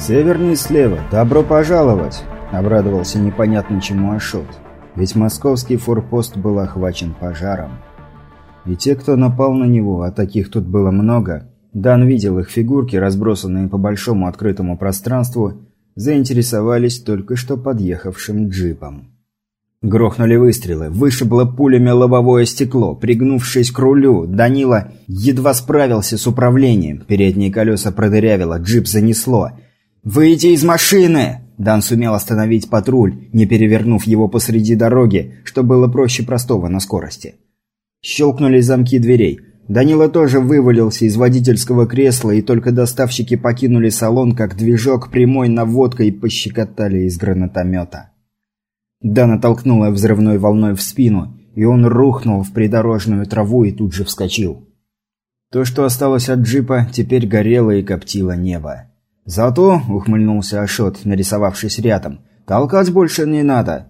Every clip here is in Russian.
«Северный слева, добро пожаловать!» – обрадовался непонятно чему Ашот. Ведь московский форпост был охвачен пожаром. И те, кто напал на него, а таких тут было много, Дан видел их фигурки, разбросанные по большому открытому пространству, заинтересовались только что подъехавшим джипом. Грохнули выстрелы, вышибло пулями лобовое стекло. Пригнувшись к рулю, Данила едва справился с управлением. Передние колеса продырявило, джип занесло. «Выйди из машины!» Дан сумел остановить патруль, не перевернув его посреди дороги, что было проще простого на скорости. Щелкнули замки дверей. Данила тоже вывалился из водительского кресла, и только доставщики покинули салон, как движок прямой наводкой пощекотали из гранатомета. Дана толкнула взрывной волной в спину, и он рухнул в придорожную траву и тут же вскочил. То, что осталось от джипа, теперь горело и коптило небо. «Зато», — ухмыльнулся Ашот, нарисовавшись рядом, — «толкать больше не надо».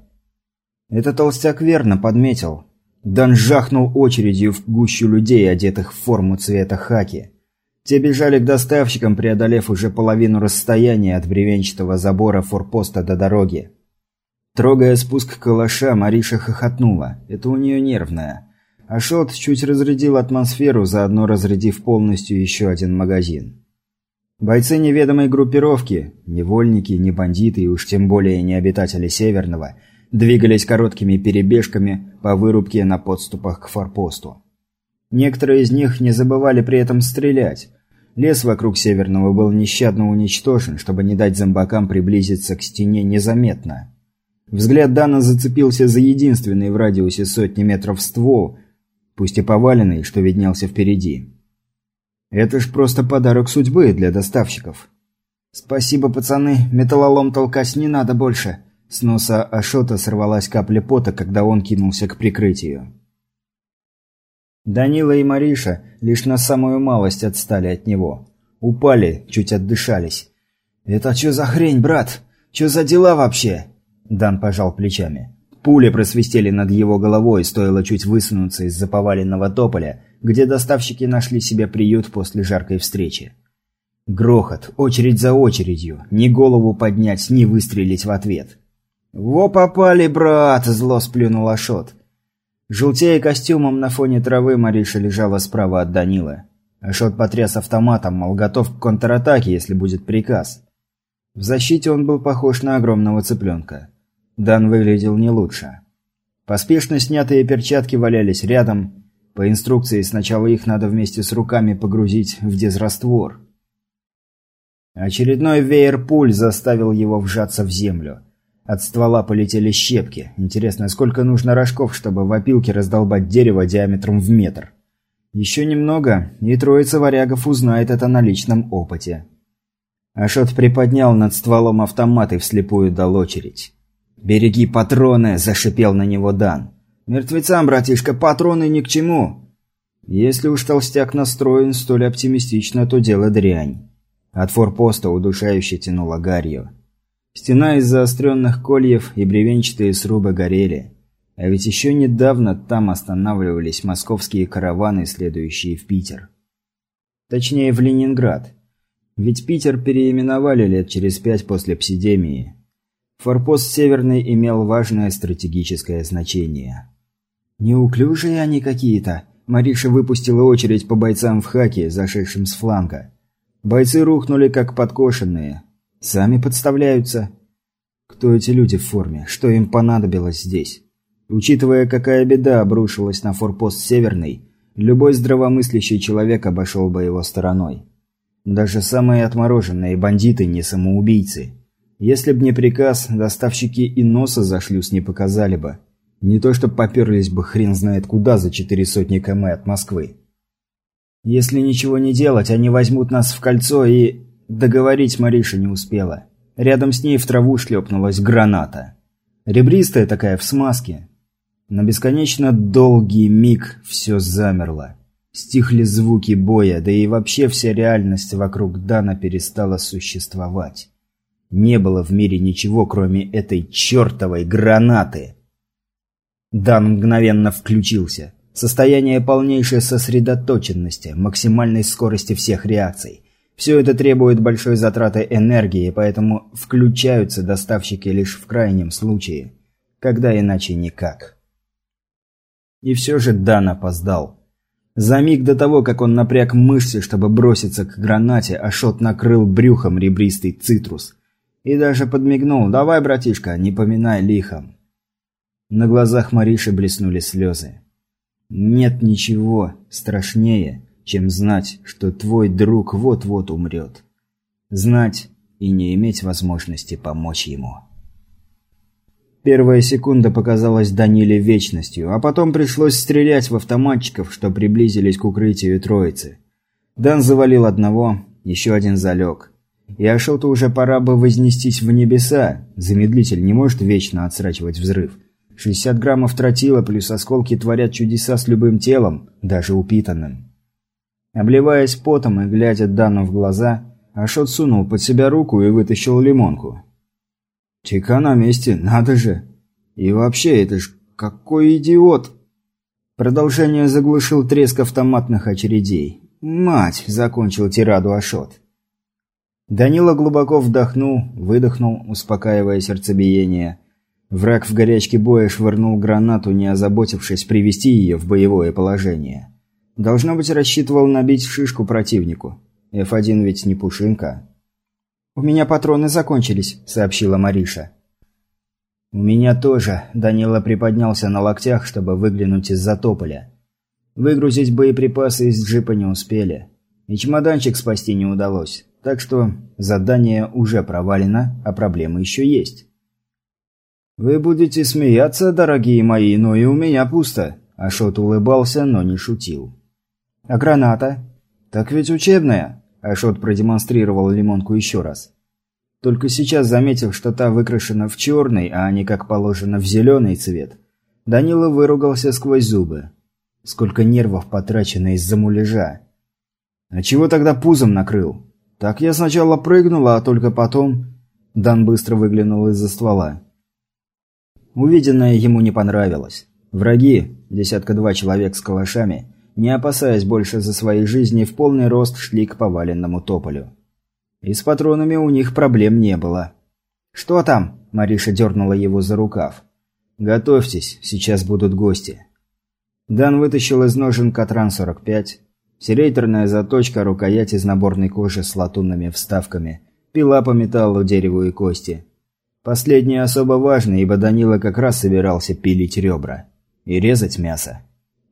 Это толстяк верно подметил. Дан жахнул очередью в гущу людей, одетых в форму цвета хаки. Те бежали к доставщикам, преодолев уже половину расстояния от бревенчатого забора форпоста до дороги. Трогая спуск калаша, Мариша хохотнула. Это у нее нервная. Ашот чуть разрядил атмосферу, заодно разрядив полностью еще один магазин. Бойцы неведомой группировки, невольники, не бандиты и уж тем более не обитатели Северного, двигались короткими перебежками по вырубке на подступах к форпосту. Некоторые из них не забывали при этом стрелять. Лес вокруг Северного был нещадно уничтожен, чтобы не дать зомбакам приблизиться к стене незаметно. Взгляд Дана зацепился за единственный в радиусе сотни метров ствол, пусть и поваленный, что виднелся впереди. Это ж просто подарок судьбы для доставщиков. «Спасибо, пацаны, металлолом толкать не надо больше», с носа Ашота сорвалась капля пота, когда он кинулся к прикрытию. Данила и Мариша лишь на самую малость отстали от него. Упали, чуть отдышались. «Это что за хрень, брат? Что за дела вообще?» Дан пожал плечами. Пули просвистели над его головой, стоило чуть высунуться из-за поваленного тополя, где доставщики нашли себе приют после жаркой встречи. Грохот, очередь за очередью, ни голову поднять, ни выстрелить в ответ. «Во попали, брат!» – зло сплюнул Ашот. Желтея костюмом на фоне травы Мариша лежала справа от Данила. Ашот потряс автоматом, мол, готов к контратаке, если будет приказ. В защите он был похож на огромного цыпленка. Дан выглядел не лучше. Поспешно снятые перчатки валялись рядом. По инструкции сначала их надо вместе с руками погрузить в дезраствор. Очередной веер пуль заставил его вжаться в землю. От ствола полетели щепки. Интересно, сколько нужно рожков, чтобы в опилке раздолбать дерево диаметром в метр? Еще немного, и троица варягов узнает это на личном опыте. Ашот приподнял над стволом автомат и вслепую дал очередь. «Береги патроны!» – зашипел на него Дан. «Мертвецам, братишка, патроны ни к чему!» Если уж толстяк настроен столь оптимистично, то дело дрянь. От форпоста удушающе тянуло гарью. Стена из заостренных кольев и бревенчатые срубы горели. А ведь еще недавно там останавливались московские караваны, следующие в Питер. Точнее, в Ленинград. Ведь Питер переименовали лет через пять после псидемии. Форпост Северный имел важное стратегическое значение. «Неуклюжие они какие-то», Мариша выпустила очередь по бойцам в хаке, зашедшим с фланга. Бойцы рухнули, как подкошенные. Сами подставляются. Кто эти люди в форме? Что им понадобилось здесь? Учитывая, какая беда обрушилась на форпост Северный, любой здравомыслящий человек обошел бы его стороной. Даже самые отмороженные бандиты не самоубийцы. Если б не приказ, доставщики и носа за шлюз не показали бы. Не то чтоб поперлись бы хрен знает куда за четыре сотни км от Москвы. Если ничего не делать, они возьмут нас в кольцо и... Договорить Мариша не успела. Рядом с ней в траву шлепнулась граната. Ребристая такая в смазке. На бесконечно долгий миг все замерло. Стихли звуки боя, да и вообще вся реальность вокруг Дана перестала существовать. Не было в мире ничего, кроме этой чертовой гранаты. Дан мгновенно включился. Состояние полнейшей сосредоточенности, максимальной скорости всех реакций. Все это требует большой затраты энергии, поэтому включаются доставщики лишь в крайнем случае, когда иначе никак. И все же Дан опоздал. За миг до того, как он напряг мышцы, чтобы броситься к гранате, Ашот накрыл брюхом ребристый цитрус. И даже подмигнул «Давай, братишка, не поминай лихом». На глазах Мариши блеснули слезы. Нет ничего страшнее, чем знать, что твой друг вот-вот умрет. Знать и не иметь возможности помочь ему. Первая секунда показалась Даниле вечностью, а потом пришлось стрелять в автоматчиков, что приблизились к укрытию троицы. Дан завалил одного, еще один залег. И Ашоту уже пора бы вознестись в небеса. Замедлитель не может вечно отсрачивать взрыв. 60 граммов тротила плюс осколки творят чудеса с любым телом, даже упитанным. Обливаясь потом и глядя Дану в глаза, Ашот сунул под себя руку и вытащил лимонку. Чека на месте, надо же. И вообще, это ж какой идиот. Продолжение заглушил треск автоматных очередей. «Мать!» – закончил тираду Ашот. Данила глубоко вдохнул, выдохнул, успокаивая сердцебиение. Враг в горячке боя швырнул гранату, не озаботившись привести ее в боевое положение. Должно быть, рассчитывал набить шишку противнику. F1 ведь не пушинка. «У меня патроны закончились», — сообщила Мариша. «У меня тоже», — Данила приподнялся на локтях, чтобы выглянуть из-за тополя. Выгрузить боеприпасы из джипа не успели. И чемоданчик спасти не удалось. Так что задание уже провалено, а проблемы еще есть. «Вы будете смеяться, дорогие мои, но и у меня пусто», – Ашот улыбался, но не шутил. «А граната?» «Так ведь учебная». Ашот продемонстрировал лимонку еще раз. Только сейчас, заметив, что та выкрашена в черный, а не как положено в зеленый цвет, Данила выругался сквозь зубы. Сколько нервов потрачено из-за муляжа. А чего тогда пузом накрыл? Так я сначала прыгнула, а только потом... Дан быстро выглянул из-за ствола. Увиденное ему не понравилось. Враги, десятка-два человек с калашами, не опасаясь больше за свои жизни, в полный рост шли к поваленному тополю. И с патронами у них проблем не было. «Что там?» – Мариша дернула его за рукав. «Готовьтесь, сейчас будут гости». Дан вытащил из ножен Катран-45, селейтерная заточка, рукоять из наборной кожи с латунными вставками, пила по металлу, дереву и кости. Последнее особо важно, ибо Данила как раз собирался пилить ребра и резать мясо.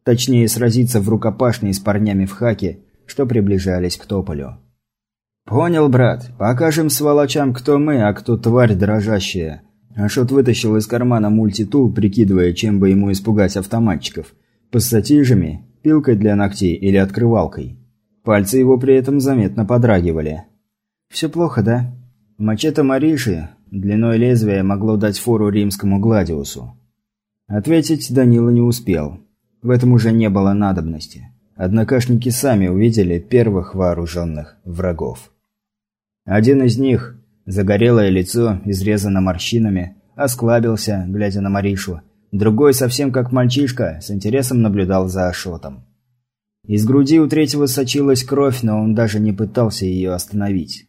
Точнее, сразиться в рукопашной с парнями в хаке, что приближались к тополю. «Понял, брат. Покажем сволочам, кто мы, а кто тварь дрожащая». Ашот вытащил из кармана мультитул, прикидывая, чем бы ему испугать автоматчиков. Пассатижами, пилкой для ногтей или открывалкой. Пальцы его при этом заметно подрагивали. «Все плохо, да?» Мачете Мариши длиной лезвия могло дать фору римскому гладиусу. Ответить Данила не успел. В этом уже не было надобности. Однокашники сами увидели первых вооруженных врагов. Один из них, загорелое лицо, изрезано морщинами, осклабился, глядя на Маришу. Другой, совсем как мальчишка, с интересом наблюдал за Ашотом. Из груди у третьего сочилась кровь, но он даже не пытался ее остановить.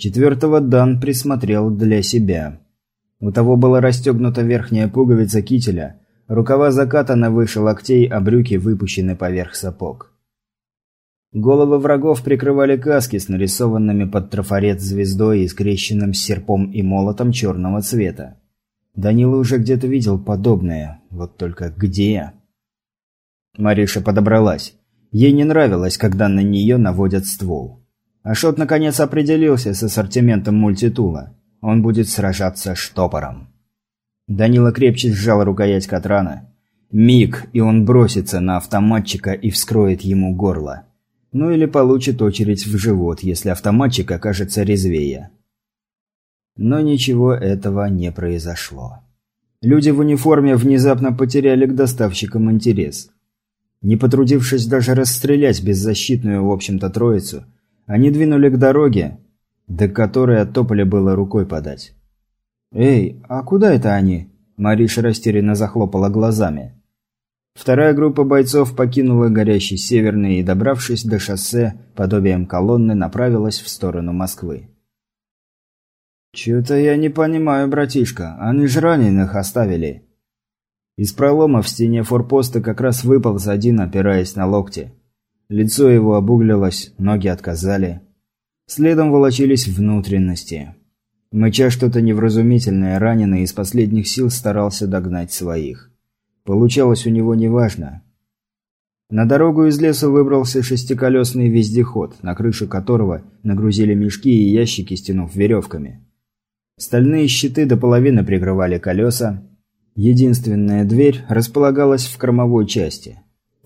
Четвертого Дан присмотрел для себя. У того была расстегнута верхняя пуговица кителя, Рукава закатаны выше локтей, а брюки выпущены поверх сапог. Головы врагов прикрывали каски с нарисованными под трафарет звездой и скрещенным серпом и молотом черного цвета. Данила уже где-то видел подобное, вот только где? Мариша подобралась. Ей не нравилось, когда на нее наводят ствол. Ашот наконец определился с ассортиментом мультитула. Он будет сражаться штопором. Данила крепче сжал рукоять Катрана. Миг, и он бросится на автоматчика и вскроет ему горло. Ну или получит очередь в живот, если автоматчик окажется резвее. Но ничего этого не произошло. Люди в униформе внезапно потеряли к доставщикам интерес. Не потрудившись даже расстрелять беззащитную, в общем-то, троицу, они двинули к дороге, до которой от тополя было рукой подать. «Эй, а куда это они?» Мариша растерянно захлопала глазами. Вторая группа бойцов покинула горящий северный и, добравшись до шоссе, подобием колонны направилась в сторону Москвы. «Чё-то я не понимаю, братишка, они ж раненых оставили». Из пролома в стене форпоста как раз выполз один, опираясь на локти. Лицо его обуглилось, ноги отказали. Следом волочились внутренности. Мыча что-то невразумительное, раненый из последних сил старался догнать своих. Получалось у него неважно. На дорогу из леса выбрался шестиколесный вездеход, на крышу которого нагрузили мешки и ящики, стянув веревками. Стальные щиты до половины прикрывали колеса. Единственная дверь располагалась в кормовой части.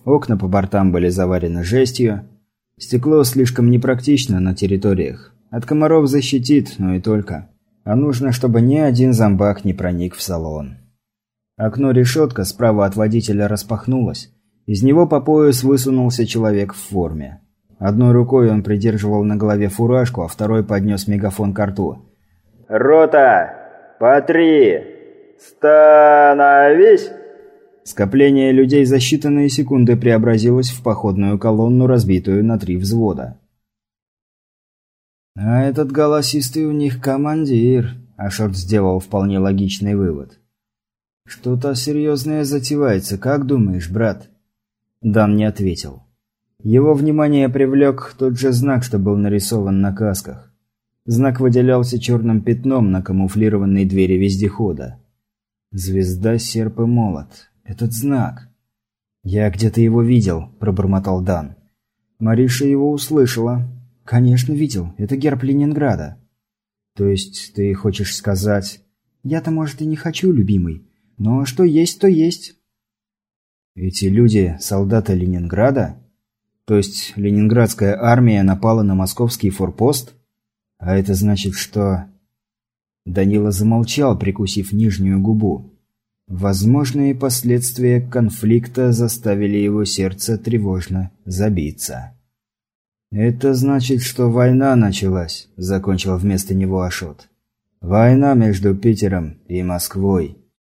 Окна по бортам были заварены жестью. Стекло слишком непрактично на территориях. От комаров защитит, но и только а нужно, чтобы ни один зомбак не проник в салон. Окно-решетка справа от водителя распахнулось. Из него по пояс высунулся человек в форме. Одной рукой он придерживал на голове фуражку, а второй поднес мегафон к рту. «Рота! По три! Становись!» Скопление людей за считанные секунды преобразилось в походную колонну, разбитую на три взвода. «А этот голосистый у них командир», – Ашот сделал вполне логичный вывод. «Что-то серьезное затевается, как думаешь, брат?» Дан не ответил. Его внимание привлек тот же знак, что был нарисован на касках. Знак выделялся черным пятном на камуфлированной двери вездехода. Звезда, серп и молот. Этот знак. «Я где-то его видел», – пробормотал Дан. Мариша его услышала. «Конечно, видел. Это герб Ленинграда». «То есть ты хочешь сказать...» «Я-то, может, и не хочу, любимый. Но что есть, то есть». «Эти люди – солдаты Ленинграда? То есть ленинградская армия напала на московский форпост? А это значит, что...» Данила замолчал, прикусив нижнюю губу. Возможные последствия конфликта заставили его сердце тревожно забиться. «Это значит, что война началась», – закончил вместо него Ашот. «Война между Питером и Москвой».